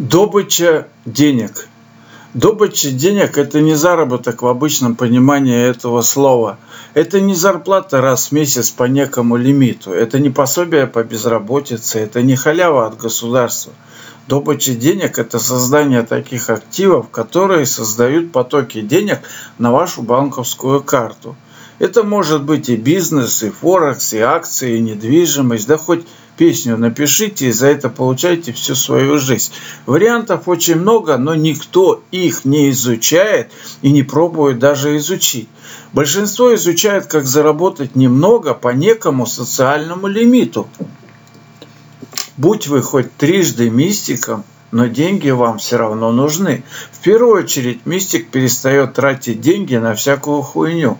Добыча денег. Добыча денег – это не заработок в обычном понимании этого слова. Это не зарплата раз в месяц по некому лимиту. Это не пособие по безработице. Это не халява от государства. Добыча денег – это создание таких активов, которые создают потоки денег на вашу банковскую карту. Это может быть и бизнес, и форекс, и акции, и недвижимость, да хоть песню напишите и за это получайте всю свою жизнь. Вариантов очень много, но никто их не изучает и не пробует даже изучить. Большинство изучает, как заработать немного по некому социальному лимиту. Будь вы хоть трижды мистиком, но деньги вам все равно нужны. В первую очередь мистик перестает тратить деньги на всякую хуйню.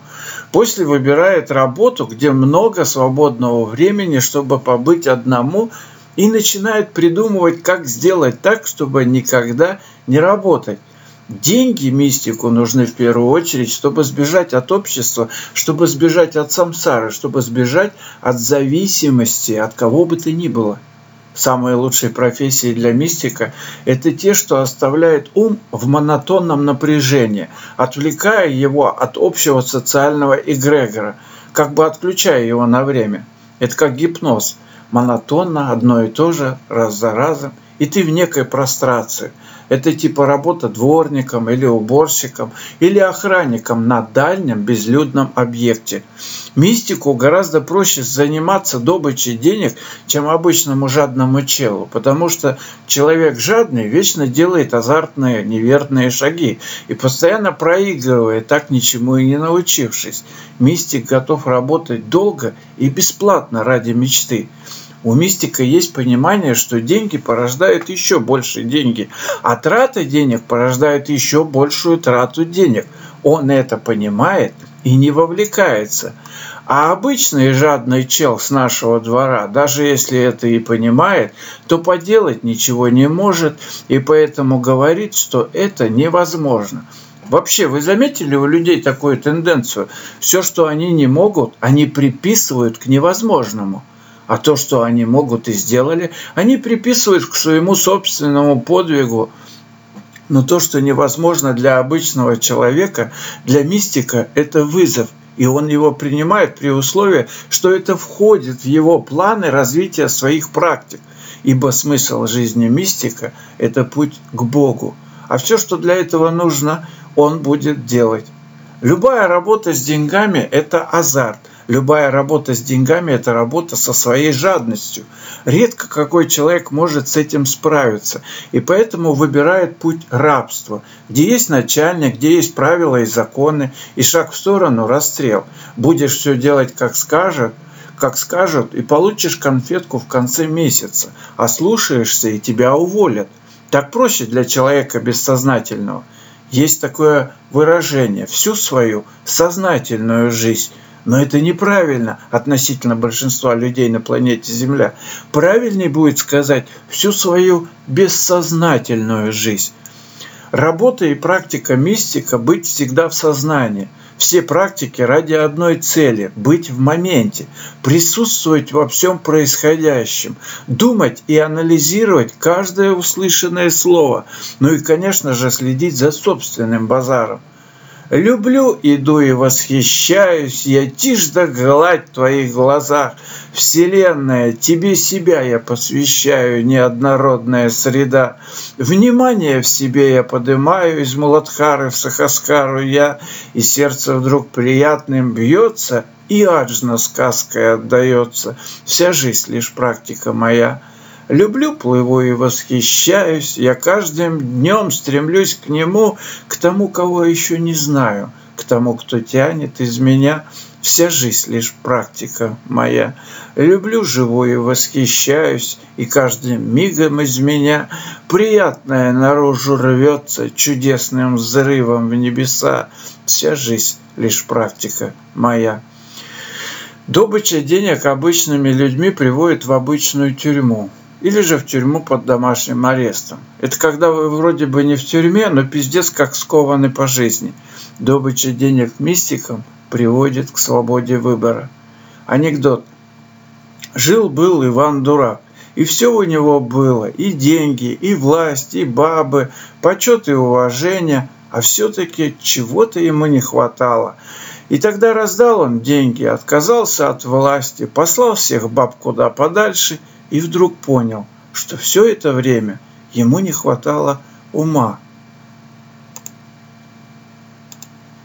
После выбирает работу, где много свободного времени, чтобы побыть одному, и начинает придумывать, как сделать так, чтобы никогда не работать. Деньги мистику нужны в первую очередь, чтобы сбежать от общества, чтобы сбежать от самсары, чтобы сбежать от зависимости от кого бы то ни было самые лучшие профессии для мистика – это те, что оставляют ум в монотонном напряжении, отвлекая его от общего социального эгрегора, как бы отключая его на время. Это как гипноз. Монотонно, одно и то же, раз за разом, и ты в некой прострации – это типа работа дворником или уборщиком или охранником на дальнем безлюдном объекте. Мистику гораздо проще заниматься добычей денег, чем обычному жадному челу, потому что человек жадный вечно делает азартные, неверные шаги и постоянно проигрывает, так ничему и не научившись. Мистик готов работать долго и бесплатно ради мечты. У мистика есть понимание, что деньги порождают еще больше деньги, а трата денег порождает еще большую трату денег. Он это понимает и не вовлекается. А обычный жадный чел с нашего двора, даже если это и понимает, то поделать ничего не может и поэтому говорит, что это невозможно. Вообще, вы заметили у людей такую тенденцию? Все, что они не могут, они приписывают к невозможному – а то, что они могут и сделали, они приписывают к своему собственному подвигу. Но то, что невозможно для обычного человека, для мистика, это вызов. И он его принимает при условии, что это входит в его планы развития своих практик. Ибо смысл жизни мистика – это путь к Богу. А все, что для этого нужно, он будет делать. Любая работа с деньгами – это азарт. Любая работа с деньгами – это работа со своей жадностью. Редко какой человек может с этим справиться, и поэтому выбирает путь рабства, где есть начальник, где есть правила и законы, и шаг в сторону – расстрел. Будешь все делать, как скажут, как скажут, и получишь конфетку в конце месяца, а слушаешься, и тебя уволят. Так проще для человека бессознательного. Есть такое выражение – всю свою сознательную жизнь – но это неправильно относительно большинства людей на планете Земля. Правильнее будет сказать всю свою бессознательную жизнь. Работа и практика мистика – быть всегда в сознании. Все практики ради одной цели – быть в моменте, присутствовать во всем происходящем, думать и анализировать каждое услышанное слово, ну и, конечно же, следить за собственным базаром. Люблю, иду и восхищаюсь, я тишь да гладь в твоих глазах. Вселенная, тебе себя я посвящаю, неоднородная среда. Внимание в себе я подымаю, из Муладхары в Сахаскару я, и сердце вдруг приятным бьется, и аджна сказкой отдается. Вся жизнь лишь практика моя. Люблю, плыву и восхищаюсь, я каждым днем стремлюсь к нему, к тому, кого еще не знаю, к тому, кто тянет из меня. Вся жизнь лишь практика моя. Люблю, живу и восхищаюсь, и каждым мигом из меня приятное наружу рвется чудесным взрывом в небеса. Вся жизнь лишь практика моя. Добыча денег обычными людьми приводит в обычную тюрьму или же в тюрьму под домашним арестом. Это когда вы вроде бы не в тюрьме, но пиздец как скованы по жизни. Добыча денег мистикам приводит к свободе выбора. Анекдот. Жил-был Иван Дурак. И все у него было, и деньги, и власть, и бабы, почет и уважение, а все-таки чего-то ему не хватало. И тогда раздал он деньги, отказался от власти, послал всех баб куда подальше и вдруг понял, что все это время ему не хватало ума –